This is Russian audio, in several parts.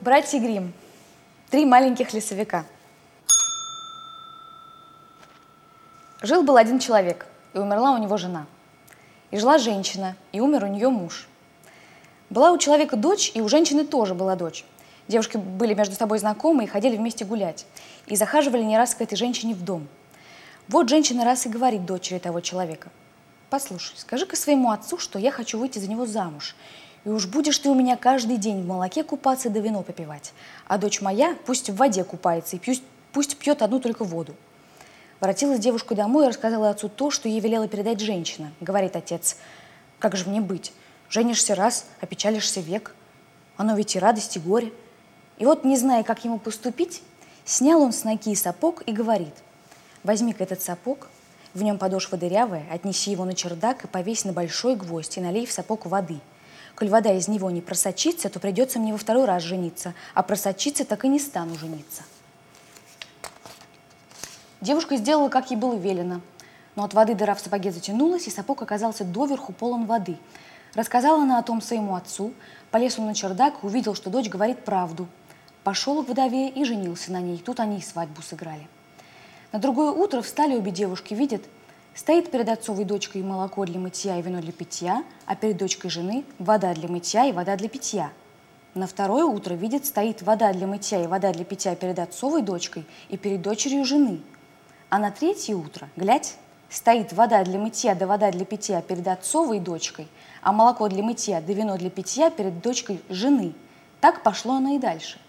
Братья Грим. Три маленьких лесовика. Жил-был один человек, и умерла у него жена. И жила женщина, и умер у нее муж. Была у человека дочь, и у женщины тоже была дочь. Девушки были между собой знакомы и ходили вместе гулять. И захаживали не раз к этой женщине в дом. Вот женщина раз и говорит дочери того человека. «Послушай, скажи-ка своему отцу, что я хочу выйти за него замуж. И уж будешь ты у меня каждый день в молоке купаться да вино попивать. А дочь моя пусть в воде купается и пусть, пусть пьет одну только воду. Воротилась девушка домой и рассказала отцу то, что ей велела передать женщина. Говорит отец, как же мне быть? Женишься раз, опечалишься век. Оно ведь и радость, и горе. И вот, не зная, как ему поступить, снял он с ноги сапог и говорит, возьми-ка этот сапог, в нем подошва дырявая, отнеси его на чердак и повесь на большой гвоздь и налей в сапог воды. Коль вода из него не просочится, то придется мне во второй раз жениться, а просочиться так и не стану жениться. Девушка сделала, как ей было велено. Но от воды дыра в сапоге затянулась, и сапог оказался доверху полон воды. Рассказала она о том своему отцу, полез он на чердак и увидел, что дочь говорит правду. Пошел к вдове и женился на ней. Тут они и свадьбу сыграли. На другое утро встали обе девушки, видят, стоит перед отцовой дочкой молоко для мытья и вино для питья, а перед дочкой жены вода для мытья и вода для питья. На второе утро видит, стоит вода для мытья и вода для питья перед отцовой дочкой и перед дочерью жены – а на третье утро, глядь, стоит вода для мытья да вода для питья перед отцовой дочкой, а молоко для мытья да вино для питья перед дочкой жены. Так пошло оно и дальше.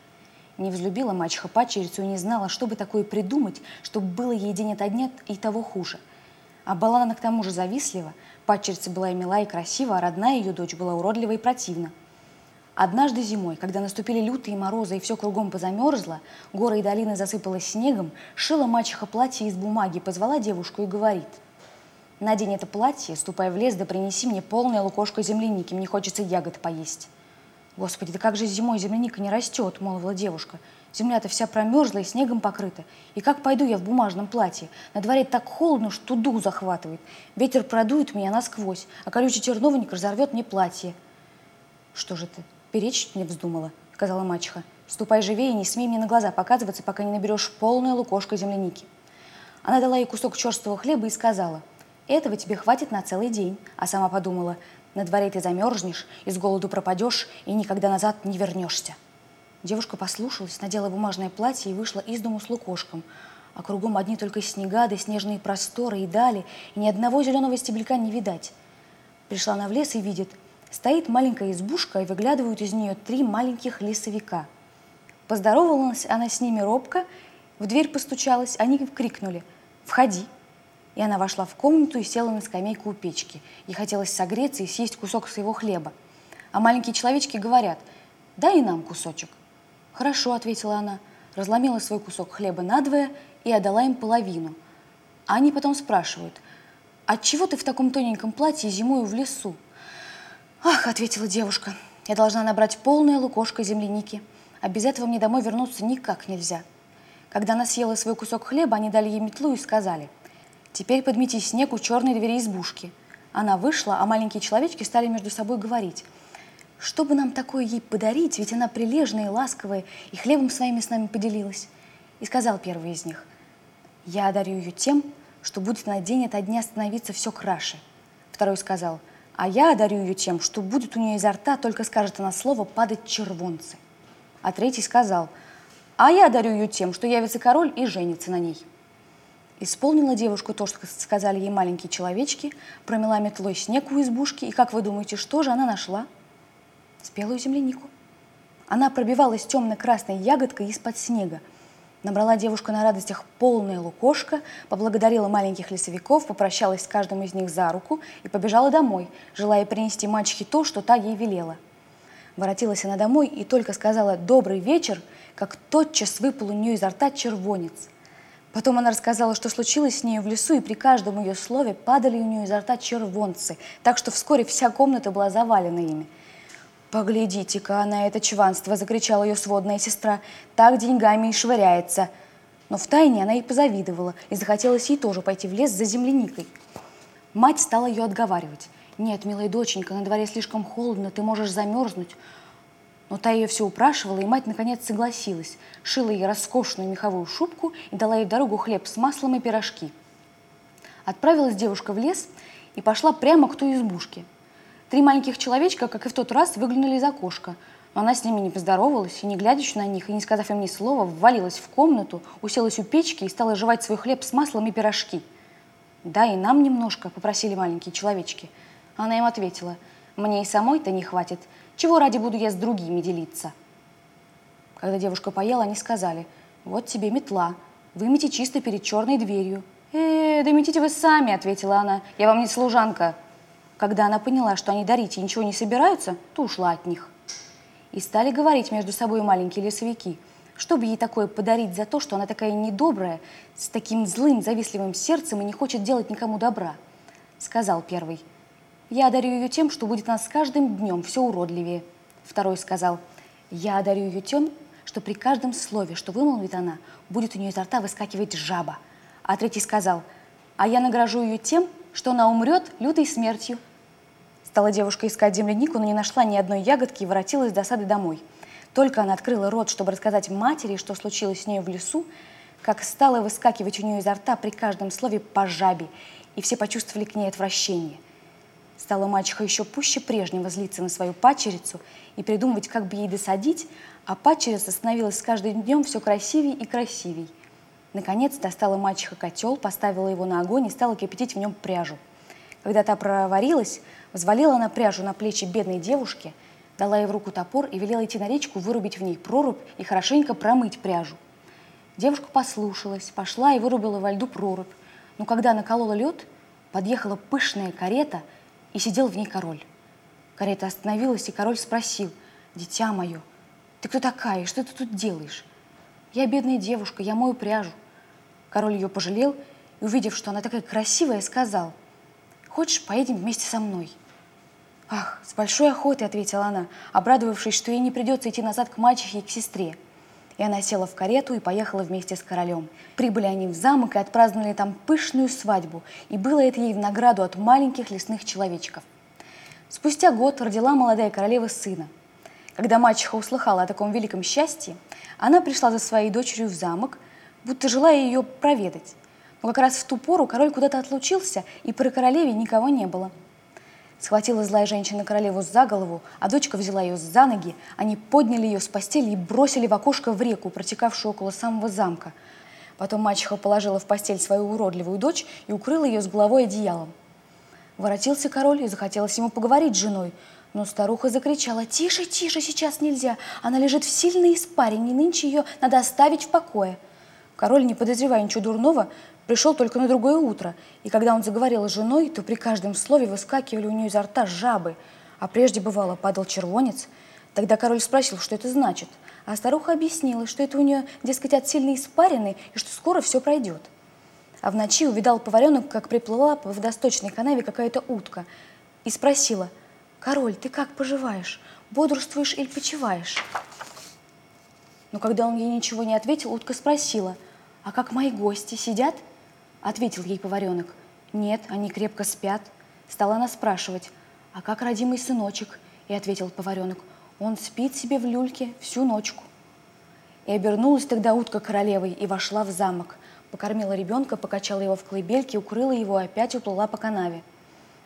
Не взлюбила мачеха падчерицу и не знала, что бы такое придумать, чтобы было ей день ото дня и того хуже. А была она к тому же завистлива, падчерица была и мила, и красива, а родная ее дочь была уродлива и противна. Однажды зимой, когда наступили лютые морозы и все кругом позамерзло, горы и долины засыпалось снегом, шила мачеха платье из бумаги, позвала девушку и говорит. «Надень это платье, ступай в лес, да принеси мне полное лукошко земляники, мне хочется ягод поесть». «Господи, да как же зимой земляника не растет?» – молвила девушка. «Земля-то вся промерзла и снегом покрыта. И как пойду я в бумажном платье? На дворе так холодно, что дух захватывает. Ветер продует меня насквозь, а колючий терновник разорвет мне платье». «Что же ты, «Перечить мне вздумала», — сказала мачеха. «Ступай живее и не смей мне на глаза показываться, пока не наберешь полное лукошко земляники». Она дала ей кусок черствого хлеба и сказала, «Этого тебе хватит на целый день», а сама подумала, «На дворе ты замерзнешь, из голоду пропадешь и никогда назад не вернешься». Девушка послушалась, надела бумажное платье и вышла из дому с лукошком, а кругом одни только снега да снежные просторы и дали, и ни одного зеленого стебелька не видать. Пришла она в лес и видит – Стоит маленькая избушка, и выглядывают из нее три маленьких лесовика. Поздоровалась она с ними робко, в дверь постучалась, они крикнули «Входи!». И она вошла в комнату и села на скамейку у печки. Ей хотелось согреться и съесть кусок своего хлеба. А маленькие человечки говорят «Дай и нам кусочек». «Хорошо», — ответила она, разломила свой кусок хлеба надвое и отдала им половину. А они потом спрашивают «Отчего ты в таком тоненьком платье зимою в лесу?» «Ах», — ответила девушка, — «я должна набрать полное лукошко земляники, а без этого мне домой вернуться никак нельзя». Когда она съела свой кусок хлеба, они дали ей метлу и сказали, «Теперь подмети снег у черной двери избушки». Она вышла, а маленькие человечки стали между собой говорить, «Что бы нам такое ей подарить, ведь она прилежная и ласковая, и хлебом своими с нами поделилась». И сказал первый из них, «Я одарю ее тем, что будет на день ото дня становиться все краше». Второй сказал – а я одарю ее тем, что будет у нее изо рта, только скажет она слово, падать червонцы. А третий сказал, а я одарю ее тем, что явится король и женится на ней. Исполнила девушку то, что сказали ей маленькие человечки, промела метлой снег у избушки, и, как вы думаете, что же она нашла? Спелую землянику. Она пробивалась темно-красной ягодкой из-под снега, Набрала девушка на радостях полное лукошко, поблагодарила маленьких лесовиков, попрощалась с каждым из них за руку и побежала домой, желая принести мачехе то, что та ей велела. Воротилась она домой и только сказала «добрый вечер», как тотчас выпал у нее изо рта червонец. Потом она рассказала, что случилось с ней в лесу, и при каждом ее слове падали у нее изо рта червонцы, так что вскоре вся комната была завалена ими – «Поглядите-ка на это чванство!» – закричала ее сводная сестра. «Так деньгами и швыряется!» Но втайне она ей позавидовала, и захотелось ей тоже пойти в лес за земляникой. Мать стала ее отговаривать. «Нет, милая доченька, на дворе слишком холодно, ты можешь замерзнуть». Но та ее все упрашивала, и мать наконец согласилась, шила ей роскошную меховую шубку и дала ей в дорогу хлеб с маслом и пирожки. Отправилась девушка в лес и пошла прямо к той избушке. Три маленьких человечка, как и в тот раз, выглянули из окошка, но она с ними не поздоровалась и, не глядя на них и не сказав им ни слова, ввалилась в комнату, уселась у печки и стала жевать свой хлеб с маслом и пирожки. «Да, и нам немножко», — попросили маленькие человечки. Она им ответила, «Мне и самой-то не хватит. Чего ради буду я с другими делиться?» Когда девушка поела, они сказали, «Вот тебе метла, вымете чисто перед черной дверью». «Э, да метите вы сами», — ответила она, «я вам не служанка». Когда она поняла, что они дарить и ничего не собираются, то ушла от них. И стали говорить между собой маленькие лесовики, чтобы ей такое подарить за то, что она такая недобрая, с таким злым, завистливым сердцем и не хочет делать никому добра. Сказал первый, я одарю ее тем, что будет она с каждым днем все уродливее. Второй сказал, я одарю ее тем, что при каждом слове, что вымолвит она, будет у нее изо рта выскакивать жаба. А третий сказал, а я награжу ее тем, что она умрет лютой смертью. Стала девушка искать землянику, но не нашла ни одной ягодки и воротилась с досады домой. Только она открыла рот, чтобы рассказать матери, что случилось с ней в лесу, как стало выскакивать у нее изо рта при каждом слове по жабе, и все почувствовали к ней отвращение. Стала мачеха еще пуще прежнего злиться на свою пачерицу и придумывать, как бы ей досадить, а пачерица становилась с каждым днем все красивей и красивей. Наконец достала мачеха котел, поставила его на огонь и стала кипятить в нем пряжу. Когда та проварилась, Взвалила на пряжу на плечи бедной девушки, дала ей в руку топор и велела идти на речку, вырубить в ней прорубь и хорошенько промыть пряжу. Девушка послушалась, пошла и вырубила во льду прорубь. Но когда наколола лед, подъехала пышная карета, и сидел в ней король. Карета остановилась, и король спросил, «Дитя мое, ты кто такая и что ты тут делаешь?» «Я бедная девушка, я мою пряжу». Король ее пожалел и, увидев, что она такая красивая, сказал, «Хочешь, поедем вместе со мной?» «Ах, с большой охотой», — ответила она, обрадовавшись, что ей не придется идти назад к мачехе и к сестре. И она села в карету и поехала вместе с королем. Прибыли они в замок и отпраздновали там пышную свадьбу, и было это ей в награду от маленьких лесных человечков. Спустя год родила молодая королева сына. Когда мачеха услыхала о таком великом счастье, она пришла за своей дочерью в замок, будто желая ее проведать. Но как раз в ту пору король куда-то отлучился, и при королеве никого не было – Схватила злая женщина королеву за голову, а дочка взяла ее за ноги. Они подняли ее с постели и бросили в окошко в реку, протекавшую около самого замка. Потом мачеха положила в постель свою уродливую дочь и укрыла ее с головой одеялом. Воротился король и захотелось ему поговорить с женой, но старуха закричала, «Тише, тише, сейчас нельзя, она лежит в сильной испарине, нынче ее надо оставить в покое». Король, не подозревая ничего дурного, пришел только на другое утро, и когда он заговорил с женой, то при каждом слове выскакивали у нее изо рта жабы, а прежде, бывало, падал червонец. Тогда король спросил, что это значит, а старуха объяснила, что это у нее, дескать, от сильной испарины, и что скоро все пройдет. А в ночи увидал поваренок, как приплыла по водосточной канаве какая-то утка, и спросила, «Король, ты как поживаешь? Бодрствуешь или почиваешь?» Но когда он ей ничего не ответил, утка спросила, «А как мои гости сидят?» Ответил ей поваренок. Нет, они крепко спят. Стала она спрашивать, а как родимый сыночек? И ответил поваренок, он спит себе в люльке всю ночку. И обернулась тогда утка королевой и вошла в замок. Покормила ребенка, покачала его в колыбельке, укрыла его и опять уплыла по канаве.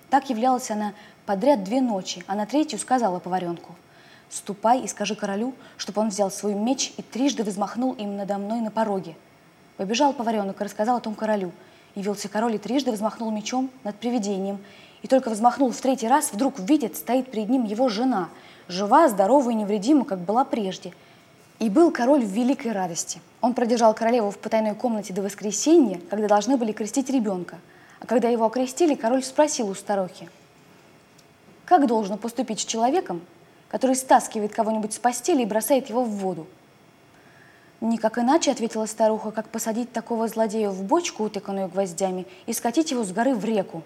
Так являлась она подряд две ночи, а на третью сказала поваренку, «Ступай и скажи королю, чтобы он взял свой меч и трижды взмахнул им надо мной на пороге». Побежал поваренок и рассказал о том королю. Явился король и трижды взмахнул мечом над привидением. И только взмахнул в третий раз, вдруг видит, стоит перед ним его жена, жива, здорова и невредима, как была прежде. И был король в великой радости. Он продержал королеву в потайной комнате до воскресенья, когда должны были крестить ребенка. А когда его окрестили, король спросил у старухи, как должно поступить с человеком, который стаскивает кого-нибудь с постели и бросает его в воду? «Никак иначе», — ответила старуха, «как посадить такого злодея в бочку, утыканную гвоздями, и скатить его с горы в реку».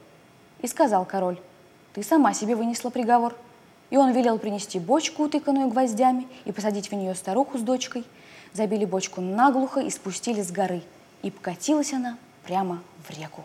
И сказал король, «Ты сама себе вынесла приговор». И он велел принести бочку, утыканную гвоздями, и посадить в нее старуху с дочкой. Забили бочку наглухо и спустили с горы. И покатилась она прямо в реку.